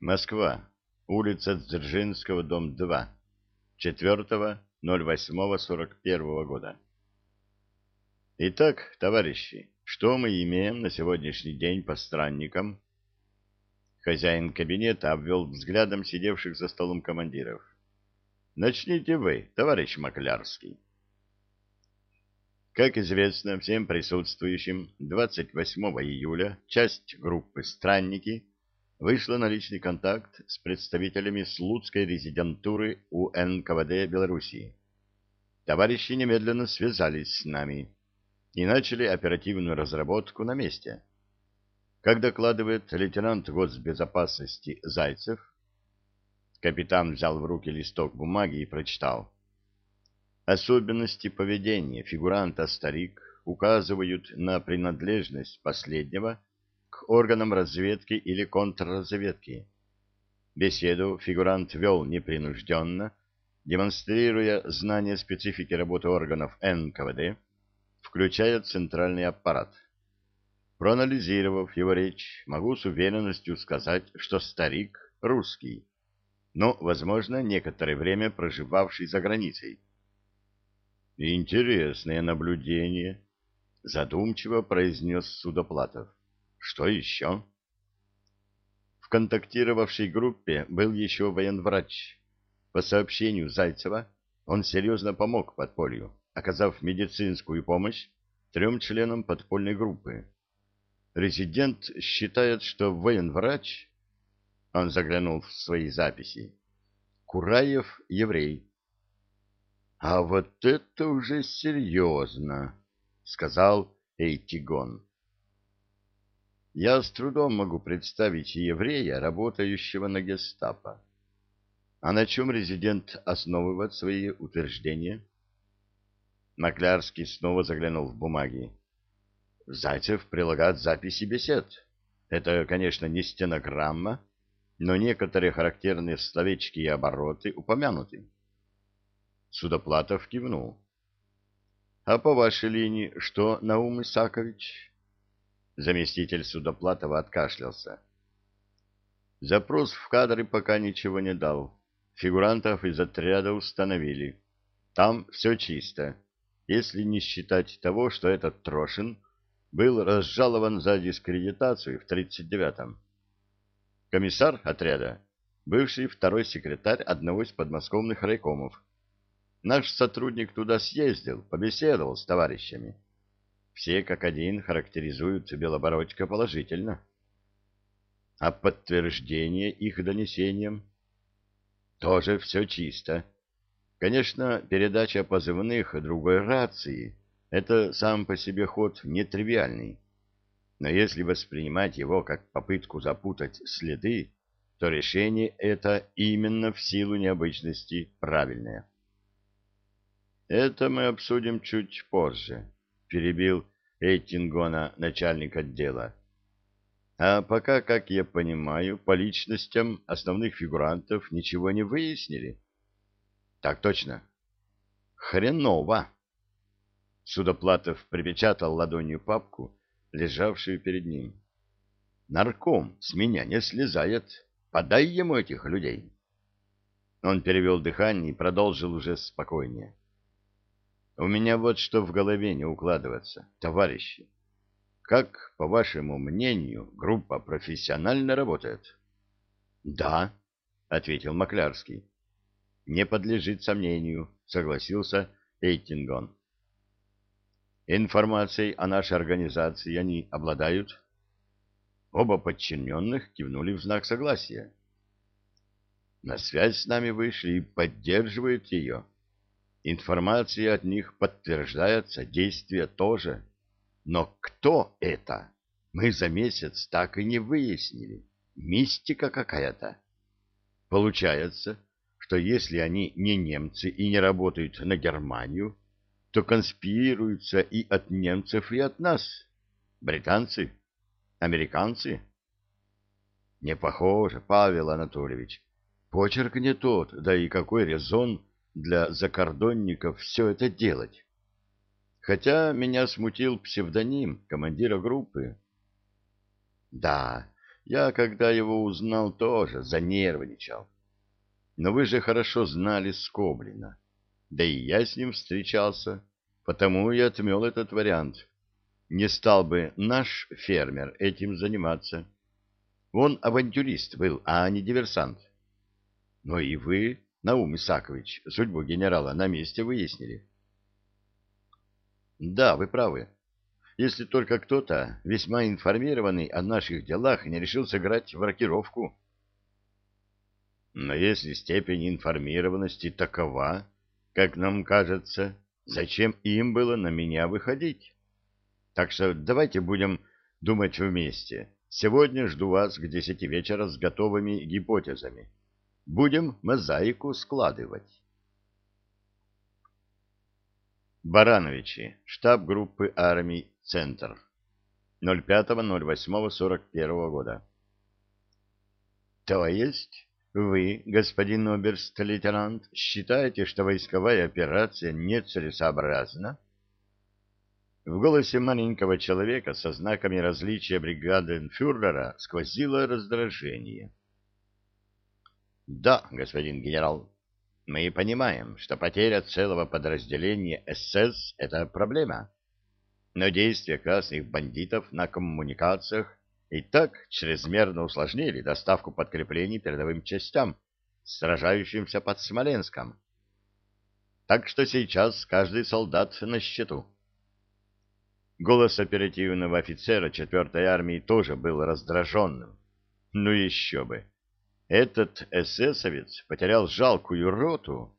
Москва. Улица Дзержинского, дом 2. 4.08.41 года. Итак, товарищи, что мы имеем на сегодняшний день по странникам? Хозяин кабинета обвел взглядом сидевших за столом командиров. Начните вы, товарищ Маклярский. Как известно всем присутствующим, 28 июля часть группы «Странники» вышла на личный контакт с представителями Слуцкой резидентуры УНКВД Белоруссии. Товарищи немедленно связались с нами и начали оперативную разработку на месте. Как докладывает лейтенант госбезопасности Зайцев, капитан взял в руки листок бумаги и прочитал. Особенности поведения фигуранта-старик указывают на принадлежность последнего органам разведки или контрразведки. Беседу фигурант вел непринужденно, демонстрируя знание специфики работы органов НКВД, включая центральный аппарат. Проанализировав его речь, могу с уверенностью сказать, что старик русский, но, возможно, некоторое время проживавший за границей Интересное наблюдение, задумчиво произнес Судоплатов. Что еще? В контактировавшей группе был еще военврач. По сообщению Зайцева, он серьезно помог подполью, оказав медицинскую помощь трем членам подпольной группы. Резидент считает, что военврач, он заглянул в свои записи, Кураев еврей, а вот это уже серьезно, сказал Эйтигон. Я с трудом могу представить еврея, работающего на гестапо. А на чем резидент основывает свои утверждения? Маклярский снова заглянул в бумаги. Зайцев прилагает записи бесед. Это, конечно, не стенограмма, но некоторые характерные словечки и обороты упомянуты. Судоплатов кивнул. — А по вашей линии что, Наум Исакович? Заместитель Судоплатова откашлялся. Запрос в кадры пока ничего не дал. Фигурантов из отряда установили. Там все чисто, если не считать того, что этот Трошин был разжалован за дискредитацию в 39-м. Комиссар отряда, бывший второй секретарь одного из подмосковных райкомов, Наш сотрудник туда съездил, побеседовал с товарищами. Все как один характеризуют Белобородько положительно. А подтверждение их донесениям? Тоже все чисто. Конечно, передача позывных другой рации — это сам по себе ход нетривиальный. Но если воспринимать его как попытку запутать следы, то решение это именно в силу необычности правильное. Это мы обсудим чуть позже, перебил Эйтингона начальник отдела. А пока, как я понимаю, по личностям основных фигурантов ничего не выяснили. Так точно. Хреново. Судоплатов припечатал ладонью папку, лежавшую перед ним. Нарком с меня не слезает. Подай ему этих людей. Он перевел дыхание и продолжил уже спокойнее. У меня вот что в голове не укладывается, товарищи. Как, по вашему мнению, группа профессионально работает? Да, ответил Маклярский. Не подлежит сомнению, согласился Эйтингон. Информацией о нашей организации они обладают? Оба подчиненных кивнули в знак согласия. На связь с нами вышли и поддерживают ее. Информация от них подтверждается, действия тоже. Но кто это? Мы за месяц так и не выяснили. Мистика какая-то. Получается, что если они не немцы и не работают на Германию, то конспирируются и от немцев, и от нас. Британцы? Американцы? Не похоже, Павел Анатольевич. Почерк не тот, да и какой резон для закордонников все это делать. Хотя меня смутил псевдоним командира группы. Да, Я, когда его узнал, тоже занервничал. Но вы же хорошо знали Скоблина. Да и я с ним встречался, потому и отмел этот вариант. Не стал бы наш фермер этим заниматься. Он авантюрист был, а не диверсант. Но и вы, Наум Исакович, судьбу генерала на месте выяснили. Да, вы правы. Если только кто-то, весьма информированный о наших делах, не решил сыграть в рокировку. Но если степень информированности такова, как нам кажется, зачем им было на меня выходить? Так что давайте будем думать вместе. Сегодня жду вас к десяти вечера с готовыми гипотезами. Будем мозаику складывать. Барановичи, штаб группы армий «Центр», 05.08.41 года. То есть вы, господин оберст-лейтенант, считаете, что войсковая операция нецелесообразна? В голосе маленького человека со знаками различия бригаденфюрера сквозило раздражение. Да, господин генерал, мы понимаем, что потеря целого подразделения СС — это проблема. Но действия красных бандитов на коммуникациях и так чрезмерно усложнили доставку подкреплений передовым частям, сражающимся под Смоленском. Так что сейчас каждый солдат на счету. Голос оперативного офицера 4-й армии тоже был раздраженным. Ну еще бы. Этот эсэсовец потерял жалкую роту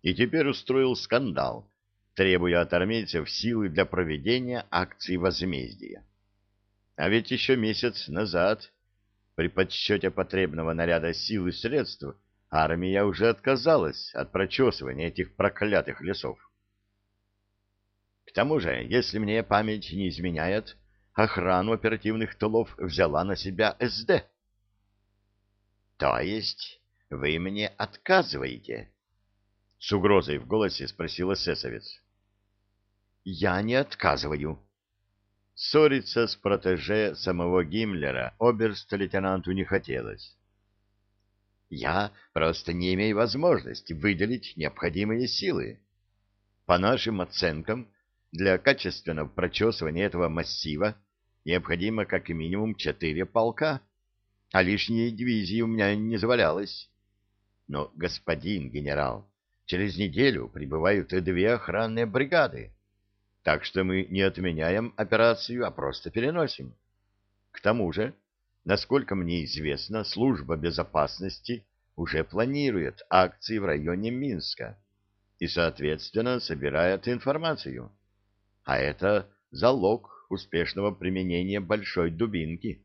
и теперь устроил скандал, требуя от армейцев силы для проведения акции возмездия. А ведь еще месяц назад, при подсчете потребного наряда сил и средств, армия уже отказалась от прочесывания этих проклятых лесов. К тому же, если мне память не изменяет, охрану оперативных тылов взяла на себя СД. — То есть вы мне отказываете? — с угрозой в голосе спросил эсэсовец. — Я не отказываю. Ссориться с протеже самого Гиммлера оберст-лейтенанту не хотелось. Я просто не имею возможности выделить необходимые силы. По нашим оценкам, для качественного прочесывания этого массива необходимо как минимум четыре полка, а лишней дивизии у меня не завалялось. Но, господин генерал, через неделю прибывают и две охранные бригады, так что мы не отменяем операцию, а просто переносим. К тому же, насколько мне известно, служба безопасности уже планирует акции в районе Минска и, соответственно, собирает информацию а это залог успешного применения большой дубинки.